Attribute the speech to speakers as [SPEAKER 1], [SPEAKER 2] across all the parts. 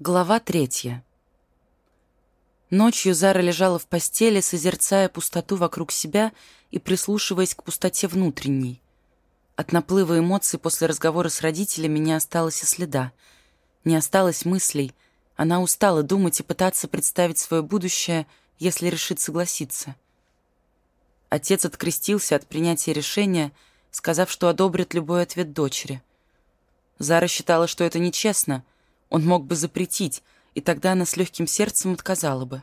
[SPEAKER 1] Глава третья. Ночью Зара лежала в постели, созерцая пустоту вокруг себя и прислушиваясь к пустоте внутренней. От наплыва эмоций после разговора с родителями не осталось и следа. Не осталось мыслей. Она устала думать и пытаться представить свое будущее, если решит согласиться. Отец открестился от принятия решения, сказав, что одобрит любой ответ дочери. Зара считала, что это нечестно — он мог бы запретить, и тогда она с легким сердцем отказала бы.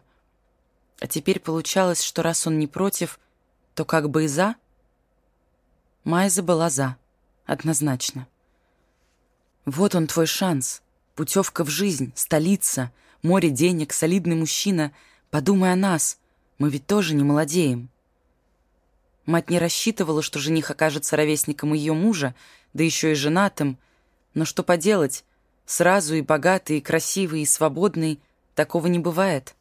[SPEAKER 1] А теперь получалось, что раз он не против, то как бы и за. Майза была за, однозначно. Вот он твой шанс. Путевка в жизнь, столица, море денег, солидный мужчина. Подумай о нас, мы ведь тоже не молодеем. Мать не рассчитывала, что жених окажется ровесником ее мужа, да еще и женатым. Но что поделать, Сразу и богатый, и красивый, и свободный. Такого не бывает.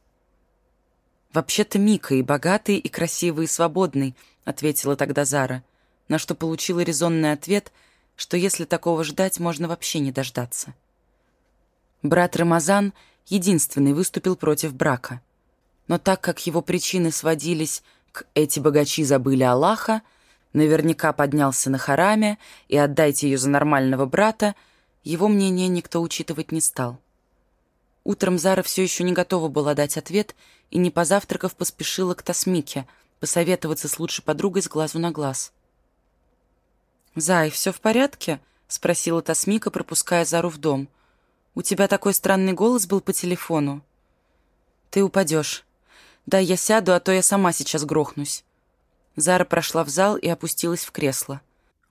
[SPEAKER 1] «Вообще-то Мика и богатый, и красивый, и свободный», — ответила тогда Зара, на что получила резонный ответ, что если такого ждать, можно вообще не дождаться. Брат Рамазан единственный выступил против брака. Но так как его причины сводились к «эти богачи забыли Аллаха», наверняка поднялся на хараме и отдайте ее за нормального брата, его мнение никто учитывать не стал. Утром Зара все еще не готова была дать ответ и, не позавтракав, поспешила к Тасмике посоветоваться с лучшей подругой с глазу на глаз. «Зай, все в порядке?» — спросила Тасмика, пропуская Зару в дом. «У тебя такой странный голос был по телефону». «Ты упадешь. Да, я сяду, а то я сама сейчас грохнусь». Зара прошла в зал и опустилась в кресло.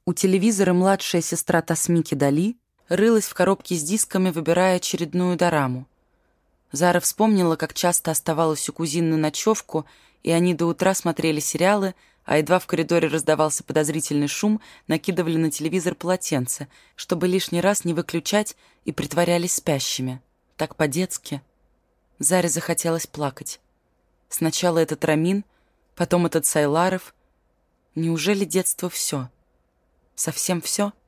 [SPEAKER 1] У телевизора младшая сестра Тасмики Дали рылась в коробке с дисками, выбирая очередную дораму. Зара вспомнила, как часто оставалась у кузин на ночевку, и они до утра смотрели сериалы, а едва в коридоре раздавался подозрительный шум, накидывали на телевизор полотенце, чтобы лишний раз не выключать и притворялись спящими. Так по-детски. Заре захотелось плакать. Сначала этот Рамин, потом этот Сайларов. Неужели детство все? Совсем все? —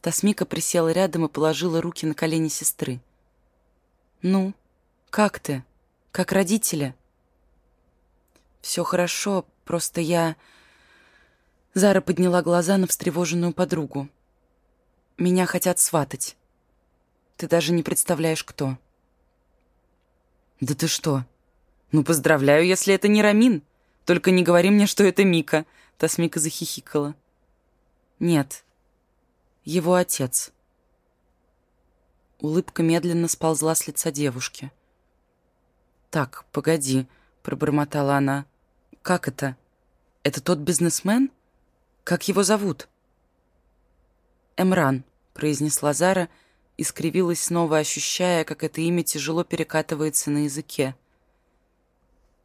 [SPEAKER 1] Тасмика присела рядом и положила руки на колени сестры. «Ну, как ты? Как родители?» «Все хорошо, просто я...» Зара подняла глаза на встревоженную подругу. «Меня хотят сватать. Ты даже не представляешь, кто». «Да ты что? Ну, поздравляю, если это не Рамин. Только не говори мне, что это Мика», — Тасмика захихикала. «Нет, его отец. Улыбка медленно сползла с лица девушки. «Так, погоди», — пробормотала она. «Как это? Это тот бизнесмен? Как его зовут?» «Эмран», — произнесла Зара и скривилась снова, ощущая, как это имя тяжело перекатывается на языке.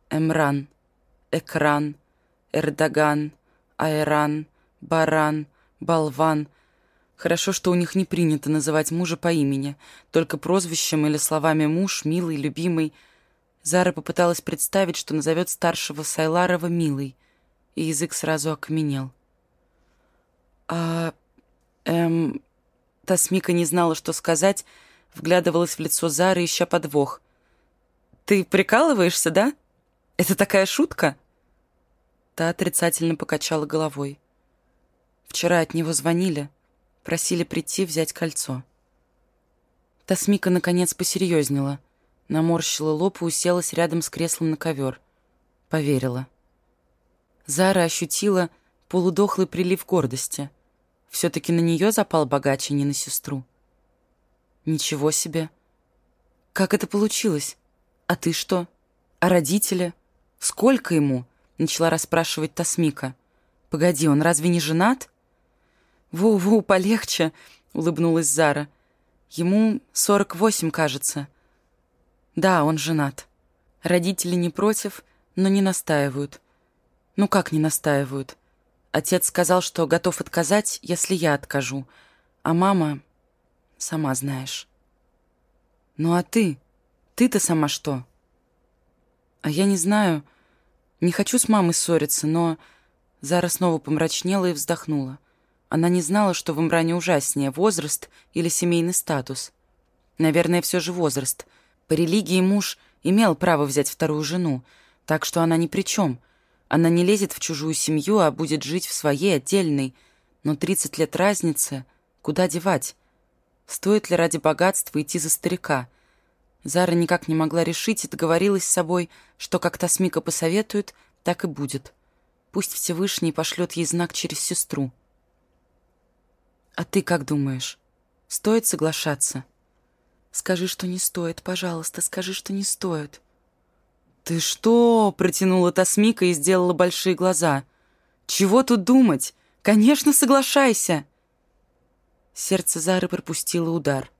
[SPEAKER 1] Эмран, Экран, Эрдоган, Айран, Баран, Болван — Хорошо, что у них не принято называть мужа по имени, только прозвищем или словами «муж», «милый», «любимый». Зара попыталась представить, что назовет старшего Сайларова «милый», и язык сразу окаменел. «А... эм...» Тасмика не знала, что сказать, вглядывалась в лицо Зары, ища подвох. «Ты прикалываешься, да? Это такая шутка?» Та отрицательно покачала головой. «Вчера от него звонили». Просили прийти взять кольцо. Тасмика, наконец, посерьезнела. Наморщила лоб и уселась рядом с креслом на ковер. Поверила. Зара ощутила полудохлый прилив гордости. Все-таки на нее запал богач, а не на сестру. Ничего себе. Как это получилось? А ты что? А родители? Сколько ему? Начала расспрашивать Тасмика. Погоди, он разве не женат? «Ву-ву, полегче», — улыбнулась Зара. «Ему сорок восемь, кажется». «Да, он женат. Родители не против, но не настаивают». «Ну как не настаивают?» Отец сказал, что готов отказать, если я откажу. А мама... Сама знаешь. «Ну а ты? Ты-то сама что?» «А я не знаю. Не хочу с мамой ссориться, но...» Зара снова помрачнела и вздохнула. Она не знала, что в Имране ужаснее — возраст или семейный статус. Наверное, все же возраст. По религии муж имел право взять вторую жену, так что она ни при чем. Она не лезет в чужую семью, а будет жить в своей отдельной. Но 30 лет разницы, куда девать? Стоит ли ради богатства идти за старика? Зара никак не могла решить и договорилась с собой, что как Тасмика посоветует, так и будет. Пусть Всевышний пошлет ей знак через сестру. «А ты как думаешь, стоит соглашаться?» «Скажи, что не стоит, пожалуйста, скажи, что не стоит». «Ты что?» — протянула Тасмика и сделала большие глаза. «Чего тут думать? Конечно, соглашайся!» Сердце Зары пропустило удар.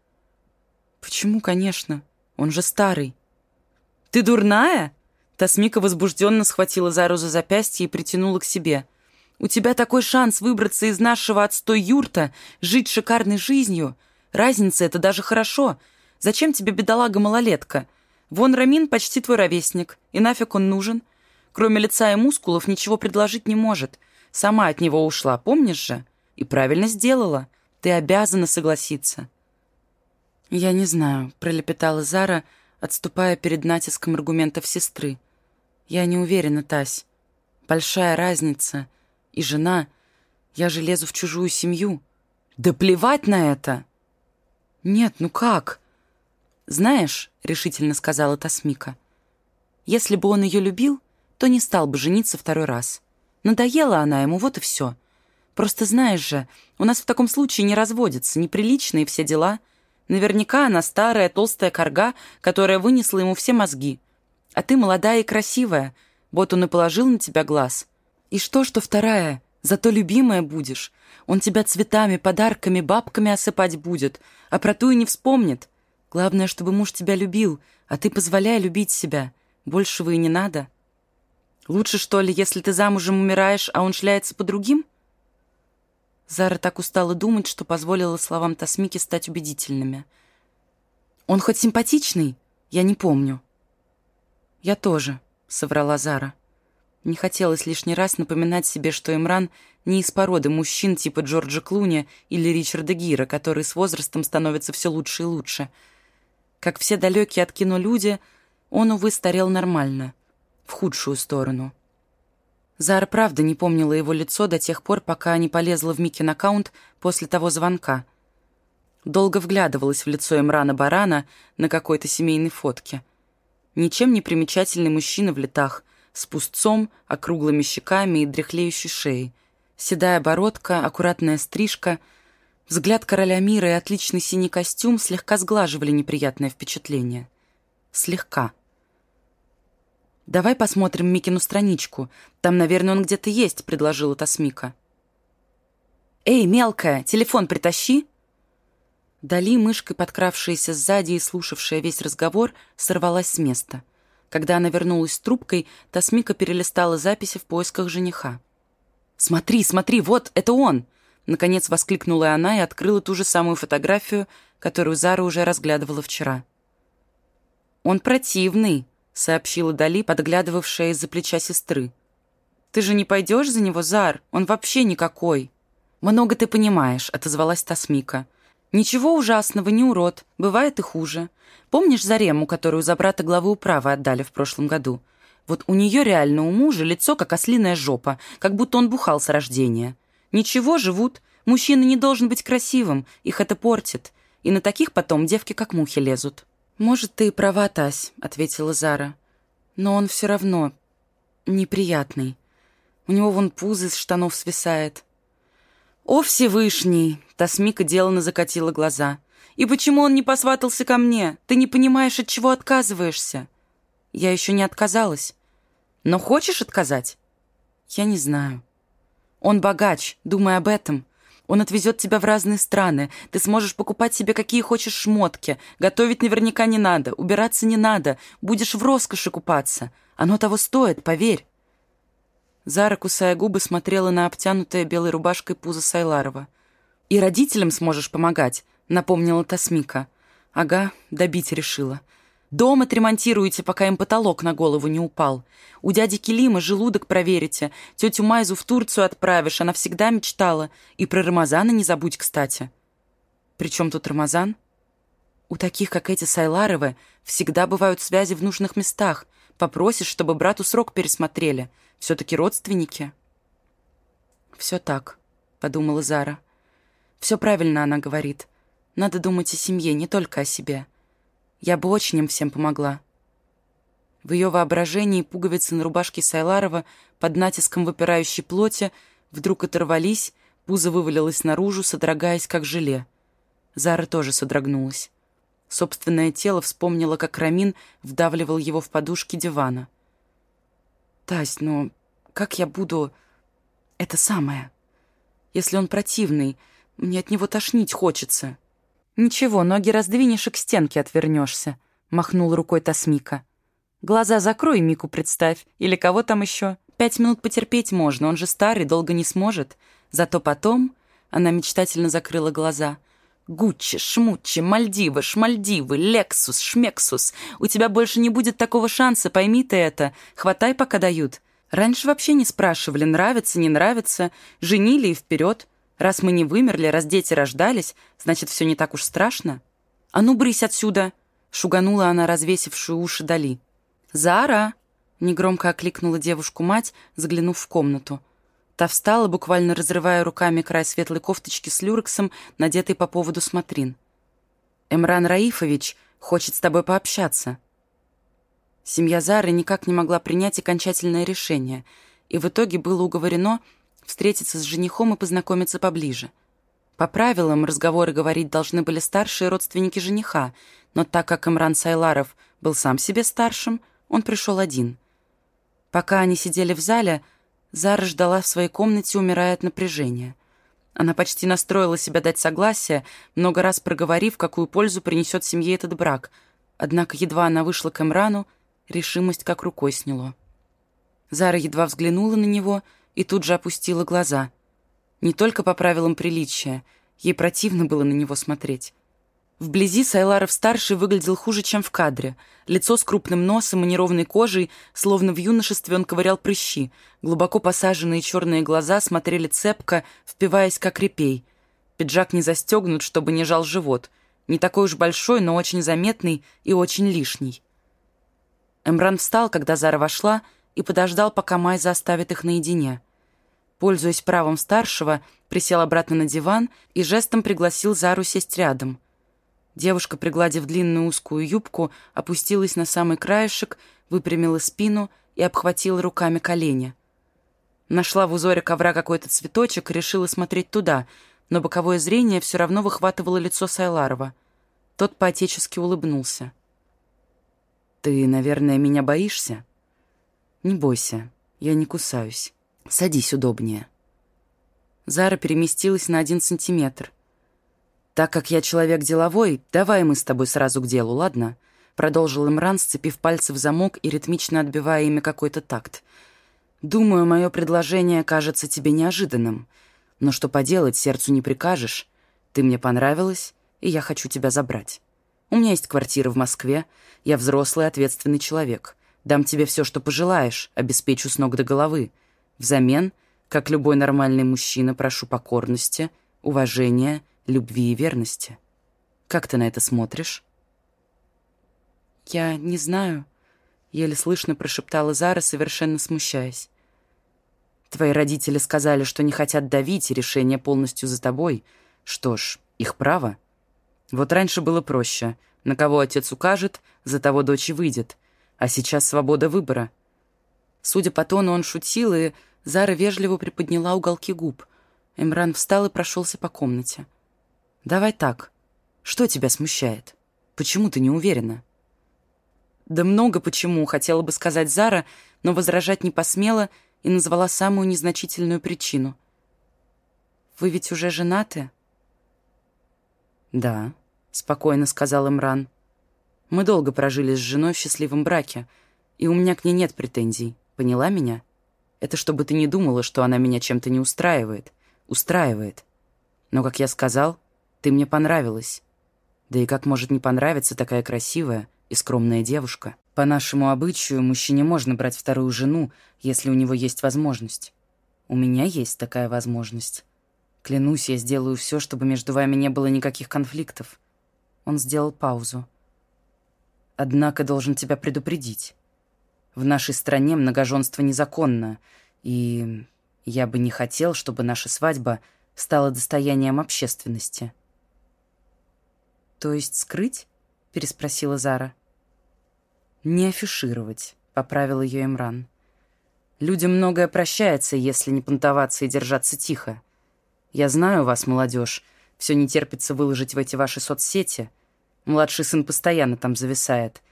[SPEAKER 1] «Почему, конечно? Он же старый». «Ты дурная?» Тасмика возбужденно схватила Зару за запястье и притянула к себе. «У тебя такой шанс выбраться из нашего отстой юрта, жить шикарной жизнью. Разница — это даже хорошо. Зачем тебе бедолага-малолетка? Вон Рамин почти твой ровесник, и нафиг он нужен? Кроме лица и мускулов ничего предложить не может. Сама от него ушла, помнишь же? И правильно сделала. Ты обязана согласиться». «Я не знаю», — пролепетала Зара, отступая перед натиском аргументов сестры. «Я не уверена, Тась. Большая разница. И жена. Я же лезу в чужую семью. Да плевать на это!» «Нет, ну как?» «Знаешь», — решительно сказала Тасмика, «если бы он ее любил, то не стал бы жениться второй раз. Надоела она ему, вот и все. Просто знаешь же, у нас в таком случае не разводятся, неприличные все дела. Наверняка она старая, толстая корга, которая вынесла ему все мозги. А ты молодая и красивая, вот он и положил на тебя глаз. И что, что вторая, зато любимая будешь. Он тебя цветами, подарками, бабками осыпать будет, а про ту и не вспомнит. Главное, чтобы муж тебя любил, а ты позволяй любить себя. Большего и не надо. Лучше, что ли, если ты замужем умираешь, а он шляется по другим?» Зара так устала думать, что позволила словам Тасмики стать убедительными. «Он хоть симпатичный? Я не помню». «Я тоже», — соврала Зара. Не хотелось лишний раз напоминать себе, что Имран не из породы мужчин типа Джорджа Клуни или Ричарда Гира, которые с возрастом становятся все лучше и лучше. Как все далекие от кино люди, он, увы, старел нормально, в худшую сторону. Зара правда не помнила его лицо до тех пор, пока не полезла в Микин аккаунт после того звонка. Долго вглядывалась в лицо Имрана Барана на какой-то семейной фотке. Ничем не примечательный мужчина в летах, с пустцом, округлыми щеками и дряхлеющей шеей. Седая бородка, аккуратная стрижка, взгляд короля мира и отличный синий костюм слегка сглаживали неприятное впечатление. Слегка. «Давай посмотрим Микину страничку. Там, наверное, он где-то есть», — предложила Тасмика. «Эй, мелкая, телефон притащи!» Дали, мышкой подкравшаяся сзади и слушавшая весь разговор, сорвалась с места. Когда она вернулась с трубкой, Тасмика перелистала записи в поисках жениха. «Смотри, смотри, вот, это он!» Наконец воскликнула она и открыла ту же самую фотографию, которую Зара уже разглядывала вчера. «Он противный», сообщила Дали, подглядывавшая из-за плеча сестры. «Ты же не пойдешь за него, Зар? Он вообще никакой!» «Много ты понимаешь», — отозвалась Тасмика. «Ничего ужасного, не урод. Бывает и хуже. Помнишь Зарему, которую за брата главы управы отдали в прошлом году? Вот у нее реально у мужа лицо, как ослиная жопа, как будто он бухал с рождения. Ничего, живут. Мужчина не должен быть красивым, их это портит. И на таких потом девки как мухи лезут». «Может, ты и права, Тась», — ответила Зара. «Но он все равно неприятный. У него вон пузо из штанов свисает». «О, Всевышний!» — Тасмика деланно закатила глаза. «И почему он не посватался ко мне? Ты не понимаешь, от чего отказываешься?» «Я еще не отказалась. Но хочешь отказать?» «Я не знаю». «Он богач, думай об этом. Он отвезет тебя в разные страны. Ты сможешь покупать себе какие хочешь шмотки. Готовить наверняка не надо, убираться не надо. Будешь в роскоши купаться. Оно того стоит, поверь». Зара, кусая губы, смотрела на обтянутое белой рубашкой пузо Сайларова. «И родителям сможешь помогать», — напомнила Тасмика. «Ага, добить решила. Дом отремонтируете, пока им потолок на голову не упал. У дяди Келима желудок проверите. Тетю Майзу в Турцию отправишь, она всегда мечтала. И про Рамазана не забудь, кстати. При чем тут Рамазан? У таких, как эти Сайларовы, всегда бывают связи в нужных местах. Попросишь, чтобы брату срок пересмотрели. Все-таки родственники. «Все так», — подумала Зара. «Все правильно она говорит. Надо думать о семье, не только о себе. Я бы очень им всем помогла». В ее воображении пуговицы на рубашке Сайларова под натиском выпирающей плоти вдруг оторвались, пузо вывалилось наружу, содрогаясь, как желе. Зара тоже содрогнулась. Собственное тело вспомнило, как Рамин вдавливал его в подушки дивана. «Тась, ну как я буду...» «Это самое. Если он противный, мне от него тошнить хочется». «Ничего, ноги раздвинешь и к стенке отвернешься», — махнул рукой Тасмика. «Глаза закрой, Мику представь. Или кого там еще? Пять минут потерпеть можно, он же старый, долго не сможет. Зато потом...» Она мечтательно закрыла глаза. Гуччи, Шмуччи, Мальдивы, Шмальдивы, Лексус, Шмексус. У тебя больше не будет такого шанса, пойми ты это. Хватай, пока дают. Раньше вообще не спрашивали, нравится, не нравится. Женили и вперед. Раз мы не вымерли, раз дети рождались, значит, все не так уж страшно. А ну, брысь отсюда!» Шуганула она развесившую уши Дали. «Зара!» — негромко окликнула девушку мать, заглянув в комнату. Та встала, буквально разрывая руками край светлой кофточки с люрексом, надетой по поводу смотрин. «Эмран Раифович хочет с тобой пообщаться». Семья Зары никак не могла принять окончательное решение, и в итоге было уговорено встретиться с женихом и познакомиться поближе. По правилам, разговоры говорить должны были старшие родственники жениха, но так как Имран Сайларов был сам себе старшим, он пришел один. Пока они сидели в зале, Зара ждала в своей комнате, умирая от напряжения. Она почти настроила себя дать согласие, много раз проговорив, какую пользу принесет семье этот брак. Однако едва она вышла к Эмрану, решимость как рукой сняло. Зара едва взглянула на него и тут же опустила глаза. Не только по правилам приличия, ей противно было на него смотреть. Вблизи Сайларов-старший выглядел хуже, чем в кадре. Лицо с крупным носом и неровной кожей, словно в юношестве он ковырял прыщи. Глубоко посаженные черные глаза смотрели цепко, впиваясь как репей. Пиджак не застегнут, чтобы не жал живот. Не такой уж большой, но очень заметный и очень лишний. Эмран встал, когда Зара вошла, и подождал, пока Майза оставит их наедине. Пользуясь правом старшего, присел обратно на диван и жестом пригласил Зару сесть рядом — Девушка, пригладив длинную узкую юбку, опустилась на самый краешек, выпрямила спину и обхватила руками колени. Нашла в узоре ковра какой-то цветочек и решила смотреть туда, но боковое зрение все равно выхватывало лицо Сайларова. Тот поотечески улыбнулся. «Ты, наверное, меня боишься?» «Не бойся, я не кусаюсь. Садись удобнее». Зара переместилась на один сантиметр. «Так как я человек деловой, давай мы с тобой сразу к делу, ладно?» Продолжил Имран, сцепив пальцы в замок и ритмично отбивая ими какой-то такт. «Думаю, мое предложение кажется тебе неожиданным. Но что поделать, сердцу не прикажешь. Ты мне понравилась, и я хочу тебя забрать. У меня есть квартира в Москве, я взрослый ответственный человек. Дам тебе все, что пожелаешь, обеспечу с ног до головы. Взамен, как любой нормальный мужчина, прошу покорности, уважения — любви и верности. Как ты на это смотришь?» «Я не знаю», — еле слышно прошептала Зара, совершенно смущаясь. «Твои родители сказали, что не хотят давить, решение полностью за тобой. Что ж, их право. Вот раньше было проще. На кого отец укажет, за того дочь и выйдет. А сейчас свобода выбора». Судя по тону, он шутил, и Зара вежливо приподняла уголки губ. Эмран встал и прошелся по комнате. «Давай так. Что тебя смущает? Почему ты не уверена?» «Да много почему», — хотела бы сказать Зара, но возражать не посмела и назвала самую незначительную причину. «Вы ведь уже женаты?» «Да», — спокойно сказал Имран. «Мы долго прожили с женой в счастливом браке, и у меня к ней нет претензий. Поняла меня? Это чтобы ты не думала, что она меня чем-то не устраивает. Устраивает. Но, как я сказал, ты мне понравилась. Да и как может не понравиться такая красивая и скромная девушка? По нашему обычаю, мужчине можно брать вторую жену, если у него есть возможность. У меня есть такая возможность. Клянусь, я сделаю все, чтобы между вами не было никаких конфликтов. Он сделал паузу. «Однако должен тебя предупредить. В нашей стране многоженство незаконно, и я бы не хотел, чтобы наша свадьба стала достоянием общественности».
[SPEAKER 2] «То есть скрыть?» — переспросила Зара.
[SPEAKER 1] «Не афишировать», — поправил ее Имран. «Людям многое прощается, если не понтоваться и держаться тихо. Я знаю вас, молодежь, все не терпится выложить в эти ваши соцсети. Младший сын постоянно там зависает.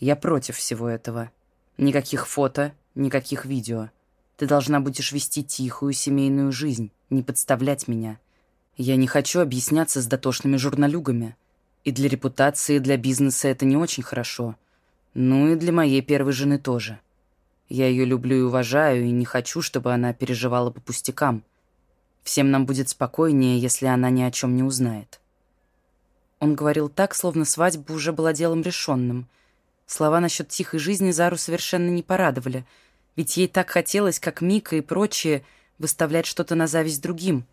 [SPEAKER 1] Я против всего этого. Никаких фото, никаких видео. Ты должна будешь вести тихую семейную жизнь, не подставлять меня. Я не хочу объясняться с дотошными журналюгами. И для репутации, и для бизнеса это не очень хорошо. Ну и для моей первой жены тоже. Я ее люблю и уважаю, и не хочу, чтобы она переживала по пустякам. Всем нам будет спокойнее, если она ни о чем не узнает.
[SPEAKER 2] Он говорил так, словно свадьба уже была делом решенным. Слова насчет тихой жизни Зару совершенно не порадовали, ведь ей так хотелось, как Мика и прочие, выставлять что-то на зависть другим.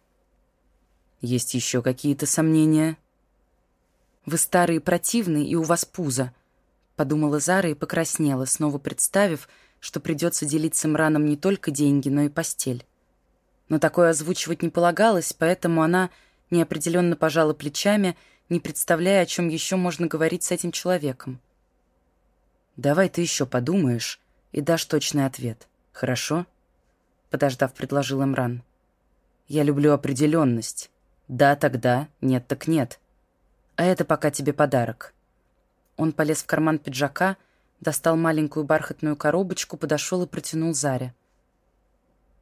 [SPEAKER 1] «Есть еще какие-то сомнения?»
[SPEAKER 2] «Вы старый и противный, и у вас пузо», подумала Зара и покраснела, снова представив, что придется делить с Имраном не только деньги, но и постель. Но такое озвучивать не полагалось, поэтому она неопределенно пожала плечами, не представляя, о чем еще можно говорить с этим человеком.
[SPEAKER 1] «Давай ты еще подумаешь и дашь точный ответ, хорошо?» Подождав, предложил Имран. «Я люблю определенность. Да, тогда, нет, так нет. А это пока тебе подарок».
[SPEAKER 2] Он полез в карман пиджака, достал маленькую бархатную коробочку, подошел и протянул Заре.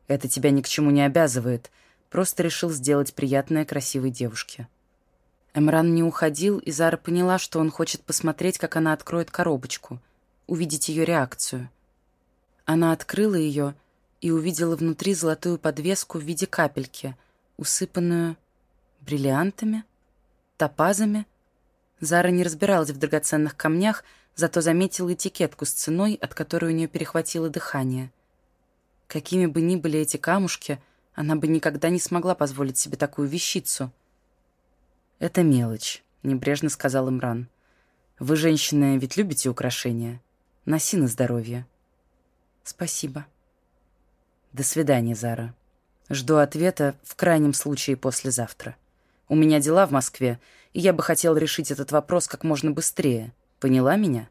[SPEAKER 1] «Это тебя ни к чему не обязывает. Просто решил сделать приятное красивой девушке».
[SPEAKER 2] Эмран не уходил, и Зара поняла, что он хочет посмотреть, как она откроет коробочку, увидеть ее реакцию. Она открыла ее и увидела внутри золотую подвеску в виде капельки, усыпанную бриллиантами, топазами — Зара не разбиралась в драгоценных камнях, зато заметила этикетку с ценой, от которой у нее перехватило дыхание. Какими бы ни были эти камушки, она бы никогда не смогла позволить себе такую вещицу.
[SPEAKER 1] «Это мелочь», — небрежно сказал Имран. «Вы, женщины, ведь любите украшения? Носи на здоровье».
[SPEAKER 2] «Спасибо».
[SPEAKER 1] «До свидания, Зара. Жду ответа в крайнем случае послезавтра». У меня дела в Москве, и я бы хотел решить этот вопрос как можно быстрее. Поняла меня?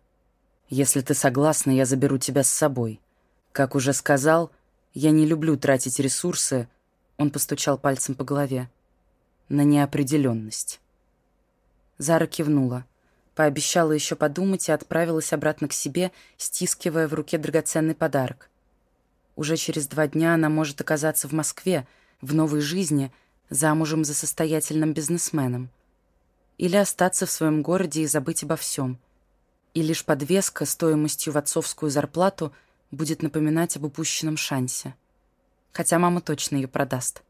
[SPEAKER 1] Если ты согласна, я заберу тебя с собой. Как уже сказал, я не люблю тратить ресурсы, он постучал пальцем по голове, на неопределенность.
[SPEAKER 2] Зара кивнула, пообещала еще подумать и отправилась обратно к себе, стискивая в руке драгоценный подарок. Уже через два дня она может оказаться в Москве, в новой жизни — замужем за состоятельным бизнесменом. Или остаться в своем городе и забыть обо всем. И лишь подвеска стоимостью в отцовскую зарплату будет напоминать об упущенном шансе. Хотя мама точно ее продаст.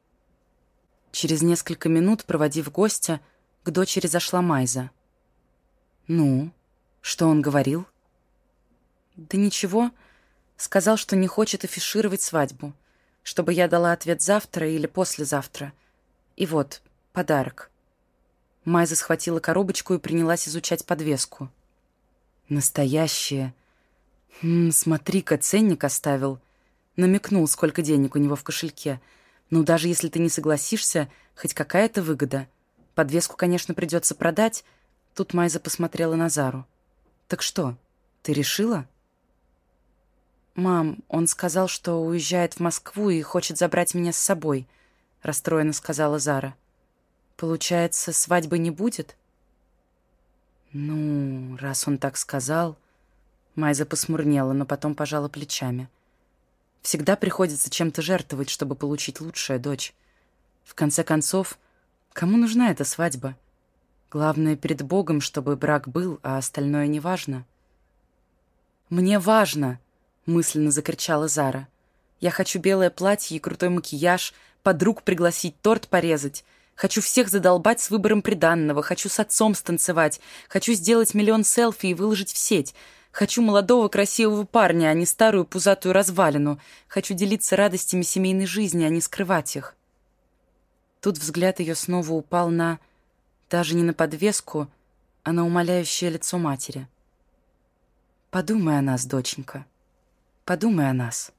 [SPEAKER 2] Через несколько минут, проводив гостя, к дочери зашла Майза. «Ну, что он говорил?» «Да ничего. Сказал, что не хочет афишировать свадьбу, чтобы я дала ответ завтра или послезавтра — и вот, подарок. Майза схватила коробочку и принялась изучать подвеску.
[SPEAKER 1] Настоящее. Хм, смотри-ка, ценник оставил. Намекнул, сколько денег у него в кошельке. Ну, даже если ты не согласишься, хоть какая-то выгода. Подвеску, конечно, придется продать. Тут Майза посмотрела на Зару. Так что, ты решила?
[SPEAKER 2] «Мам, он сказал, что уезжает в Москву и хочет забрать меня с собой», — расстроенно сказала Зара. «Получается, свадьбы не будет?»
[SPEAKER 1] «Ну, раз он так сказал...» Майза посмурнела, но потом пожала плечами. «Всегда приходится чем-то жертвовать, чтобы получить лучшее, дочь. В конце концов, кому нужна эта свадьба? Главное, перед Богом, чтобы брак был, а остальное не важно».
[SPEAKER 2] «Мне важно!» — мысленно закричала Зара. «Я хочу белое платье и крутой макияж, подруг пригласить, торт порезать. Хочу всех задолбать с выбором приданного, хочу с отцом станцевать, хочу сделать миллион селфи и выложить в сеть. Хочу молодого красивого парня, а не старую пузатую развалину. Хочу делиться радостями семейной жизни, а не скрывать их. Тут взгляд ее снова упал на... Даже не на подвеску, а на умоляющее лицо матери. «Подумай о нас, доченька. Подумай о нас».